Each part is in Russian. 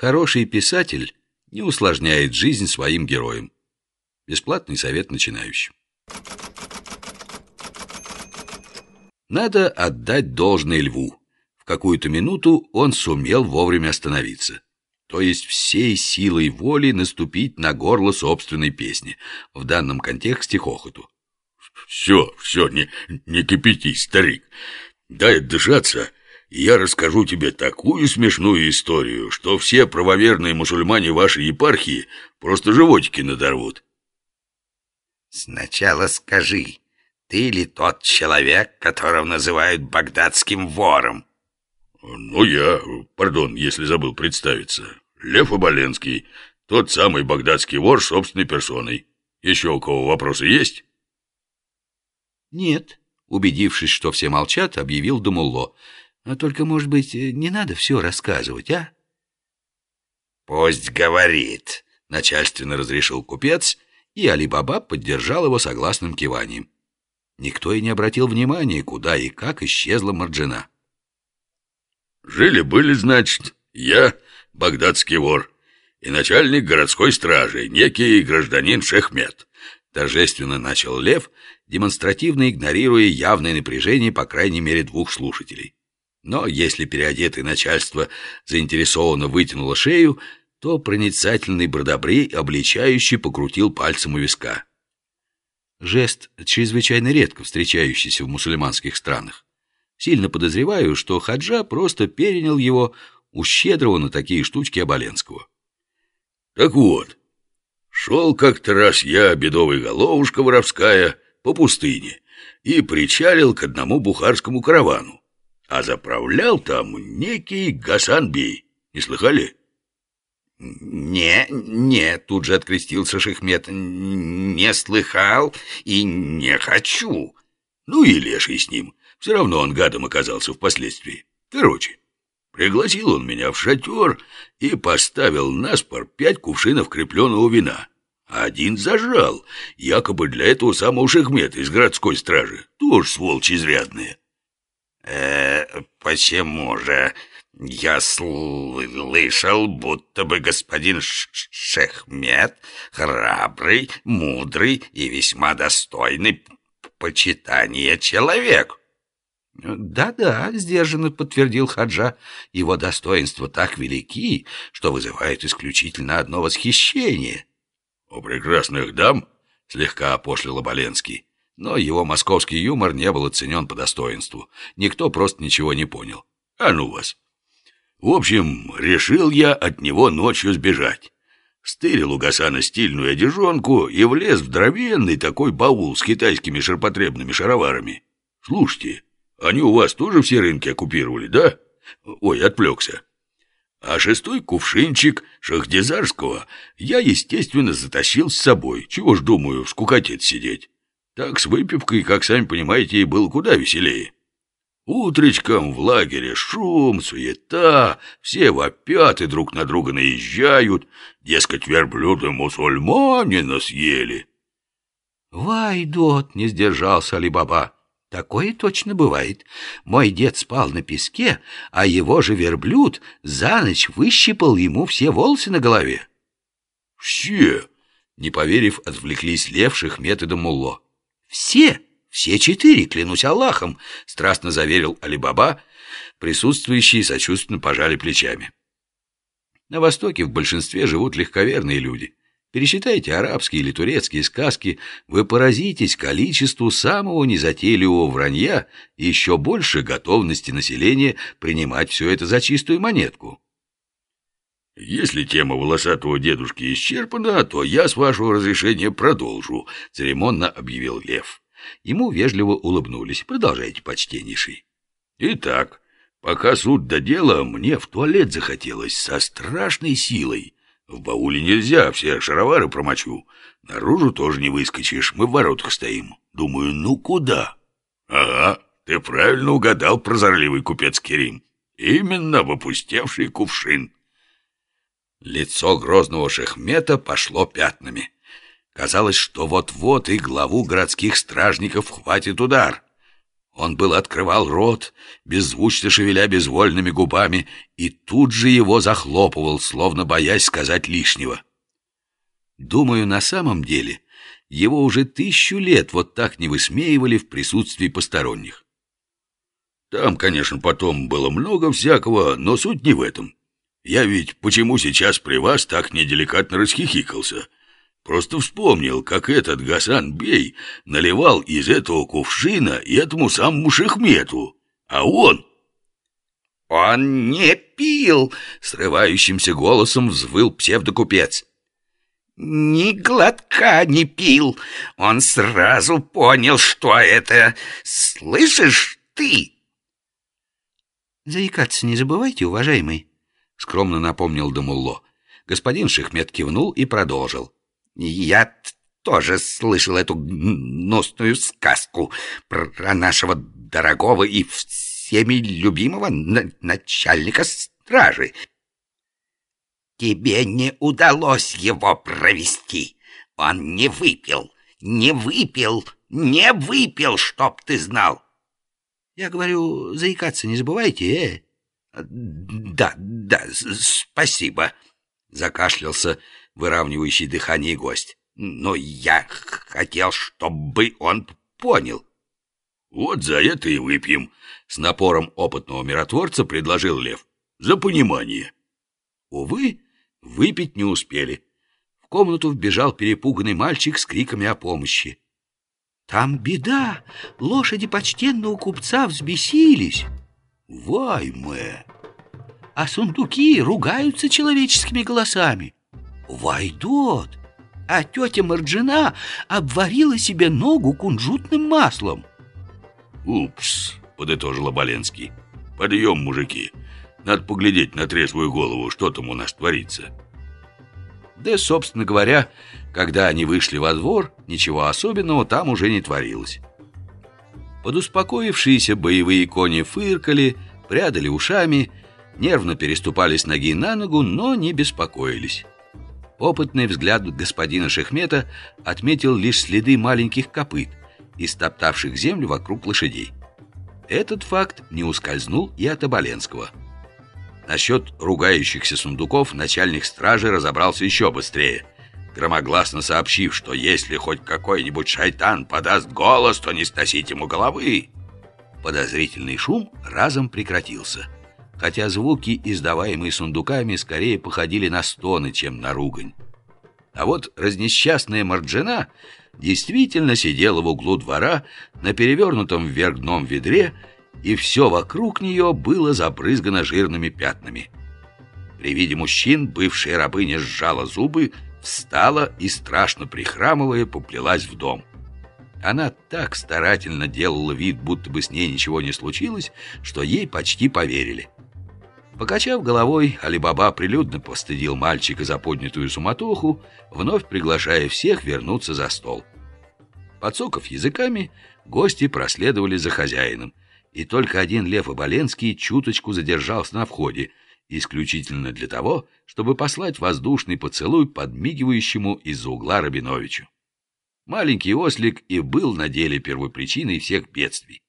Хороший писатель не усложняет жизнь своим героям. Бесплатный совет начинающим. Надо отдать должное льву. В какую-то минуту он сумел вовремя остановиться. То есть всей силой воли наступить на горло собственной песни, в данном контексте хохоту. «Все, все, не, не кипятись, старик. Дай отдышаться, я расскажу тебе такую смешную историю, что все правоверные мусульмане вашей епархии просто животики надорвут». «Сначала скажи, ты ли тот человек, которого называют багдадским вором?» «Ну, я, пардон, если забыл представиться. Лев Оболенский, тот самый багдадский вор собственной персоной. Еще у кого вопросы есть?» «Нет», — убедившись, что все молчат, объявил Думулло. «А только, может быть, не надо все рассказывать, а?» «Пусть говорит», — начальственно разрешил купец, и Али-Баба поддержал его согласным киванием. Никто и не обратил внимания, куда и как исчезла Марджина. «Жили-были, значит, я, багдадский вор, и начальник городской стражи, некий гражданин Шехмет», торжественно начал Лев, демонстративно игнорируя явное напряжение, по крайней мере, двух слушателей. Но если переодетое начальство заинтересованно вытянуло шею, то проницательный бродобрей обличающий покрутил пальцем у виска. Жест чрезвычайно редко встречающийся в мусульманских странах. Сильно подозреваю, что Хаджа просто перенял его у щедрого на такие штучки Оболенского. Так вот, шел как-то раз я, бедовая головушка воровская, по пустыне и причалил к одному бухарскому каравану, а заправлял там некий Гасан-бей. Не слыхали? «Не, не», — тут же открестился Шехмет, — «не слыхал и не хочу». Ну и леший с ним, все равно он гадом оказался впоследствии. Короче, пригласил он меня в шатер и поставил на спор пять кувшинов крепленного вина. Один зажал, якобы для этого самого Шехмета из городской стражи. Тоже сволочь изрядная. Э почему же?» Я слышал, будто бы господин Шехмет храбрый, мудрый и весьма достойный почитания человек. «Да-да», — сдержанно подтвердил Хаджа, — «его достоинства так велики, что вызывают исключительно одно восхищение». «У прекрасных дам?» — слегка опошлил Оболенский. Но его московский юмор не был оценен по достоинству. Никто просто ничего не понял. «А ну вас!» В общем, решил я от него ночью сбежать. Стырил у Гасана стильную одежонку и влез в здоровенный такой баул с китайскими ширпотребными шароварами. Слушайте, они у вас тоже все рынки оккупировали, да? Ой, отвлекся. А шестой кувшинчик шахдизарского я, естественно, затащил с собой. Чего ж, думаю, скукотеть сидеть. Так с выпивкой, как сами понимаете, и было куда веселее. Утречком в лагере шум, суета, все вопят и друг на друга наезжают, дескать, верблюды мусульмане нас ели. «Вайдот!» — не сдержался Али-Баба. «Такое точно бывает. Мой дед спал на песке, а его же верблюд за ночь выщипал ему все волосы на голове». «Все!» — не поверив, отвлеклись левших методом Мулло. «Все!» «Все четыре, клянусь Аллахом», — страстно заверил Алибаба. Присутствующие сочувственно пожали плечами. На Востоке в большинстве живут легковерные люди. Пересчитайте арабские или турецкие сказки, вы поразитесь количеству самого незатейливого вранья и еще больше готовности населения принимать все это за чистую монетку. «Если тема волосатого дедушки исчерпана, то я, с вашего разрешения, продолжу», — церемонно объявил Лев. Ему вежливо улыбнулись. «Продолжайте, почтеннейший». «Итак, пока суд до дела, мне в туалет захотелось со страшной силой. В бауле нельзя, все шаровары промочу. Наружу тоже не выскочишь, мы в воротах стоим. Думаю, ну куда?» «Ага, ты правильно угадал, прозорливый купец Керим. Именно в опустевший кувшин». Лицо грозного шехмета пошло пятнами. Казалось, что вот-вот и главу городских стражников хватит удар. Он был открывал рот, беззвучно шевеля безвольными губами, и тут же его захлопывал, словно боясь сказать лишнего. Думаю, на самом деле его уже тысячу лет вот так не высмеивали в присутствии посторонних. Там, конечно, потом было много всякого, но суть не в этом. Я ведь почему сейчас при вас так неделикатно расхихикался? Просто вспомнил, как этот Гасан Бей наливал из этого кувшина этому самому Шехмету, а он... «Он не пил!» — срывающимся голосом взвыл псевдокупец. «Ни глотка не пил! Он сразу понял, что это... Слышишь ты?» «Заикаться не забывайте, уважаемый», — скромно напомнил Дамулло. Господин Шехмет кивнул и продолжил. «Я тоже слышал эту гнусную сказку про нашего дорогого и всеми любимого начальника стражи. Тебе не удалось его провести. Он не выпил, не выпил, не выпил, чтоб ты знал. Я говорю, заикаться не забывайте, э? Да, да, спасибо, закашлялся выравнивающий дыхание гость. Но я хотел, чтобы он понял. Вот за это и выпьем, с напором опытного миротворца предложил Лев. За понимание. Увы, выпить не успели. В комнату вбежал перепуганный мальчик с криками о помощи. Там беда. Лошади почтенного купца взбесились. Вайме! А сундуки ругаются человеческими голосами. Вайдот! А тетя Марджина обварила себе ногу кунжутным маслом. «Упс!» — подытожил Оболенский. «Подъем, мужики! Надо поглядеть на трезвую голову, что там у нас творится». Да, собственно говоря, когда они вышли во двор, ничего особенного там уже не творилось. Подуспокоившиеся боевые кони фыркали, прядали ушами, нервно переступали с ноги на ногу, но не беспокоились. Опытный взгляд господина Шехмета отметил лишь следы маленьких копыт, истоптавших землю вокруг лошадей. Этот факт не ускользнул и от Оболенского – Насчет ругающихся сундуков начальник стражи разобрался еще быстрее, громогласно сообщив, что если хоть какой-нибудь шайтан подаст голос, то не сносить ему головы. Подозрительный шум разом прекратился, хотя звуки, издаваемые сундуками, скорее походили на стоны, чем на ругань. А вот разнесчастная Марджина действительно сидела в углу двора на перевернутом вверх дном ведре и все вокруг нее было забрызгано жирными пятнами. При виде мужчин бывшая рабыня сжала зубы, встала и, страшно прихрамывая, поплелась в дом. Она так старательно делала вид, будто бы с ней ничего не случилось, что ей почти поверили. Покачав головой, Алибаба прилюдно постыдил мальчика за поднятую суматоху, вновь приглашая всех вернуться за стол. Подсоков языками, гости проследовали за хозяином — и только один Лев Оболенский чуточку задержался на входе, исключительно для того, чтобы послать воздушный поцелуй подмигивающему из-за угла Рабиновичу. Маленький ослик и был на деле первопричиной всех бедствий.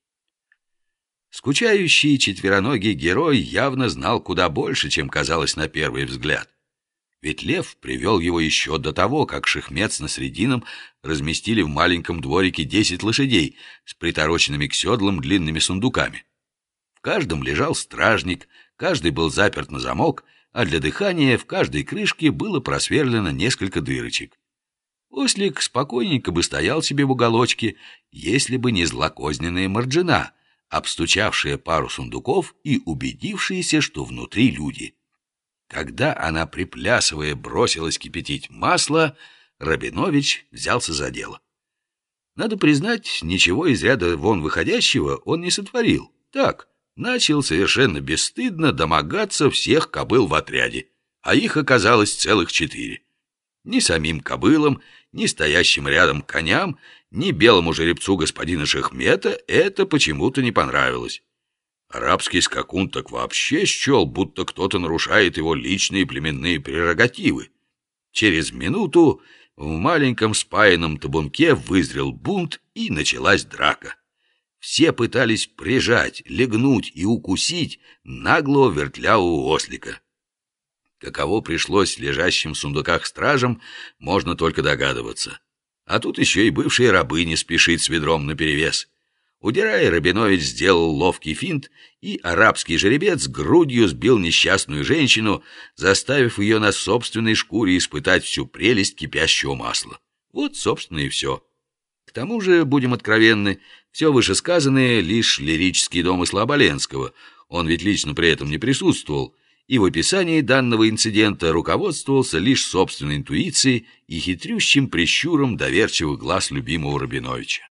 Скучающий четвероногий герой явно знал куда больше, чем казалось на первый взгляд. Ведь лев привел его еще до того, как Шехмет с Насредином разместили в маленьком дворике десять лошадей с притороченными к седлам длинными сундуками. В каждом лежал стражник, каждый был заперт на замок, а для дыхания в каждой крышке было просверлено несколько дырочек. Ослик спокойненько бы стоял себе в уголочке, если бы не злокозненная марджина, обстучавшая пару сундуков и убедившаяся, что внутри люди — когда она, приплясывая, бросилась кипятить масло, Рабинович взялся за дело. Надо признать, ничего из ряда вон выходящего он не сотворил. Так, начал совершенно бесстыдно домогаться всех кобыл в отряде, а их оказалось целых четыре. Ни самим кобылам, ни стоящим рядом коням, ни белому жеребцу господина Шехмета это почему-то не понравилось. Арабский скакун так вообще счел, будто кто-то нарушает его личные племенные прерогативы. Через минуту в маленьком спаянном табунке вызрел бунт, и началась драка. Все пытались прижать, легнуть и укусить наглого вертлявого ослика. Каково пришлось лежащим в сундуках стражам, можно только догадываться. А тут еще и бывшая рабыня спешит с ведром наперевес. Удирая, Рабинович сделал ловкий финт, и арабский жеребец грудью сбил несчастную женщину, заставив ее на собственной шкуре испытать всю прелесть кипящего масла. Вот, собственно, и все. К тому же, будем откровенны, все вышесказанное — лишь лирический домысл Оболенского. Он ведь лично при этом не присутствовал, и в описании данного инцидента руководствовался лишь собственной интуицией и хитрющим прищуром доверчивых глаз любимого Рабиновича.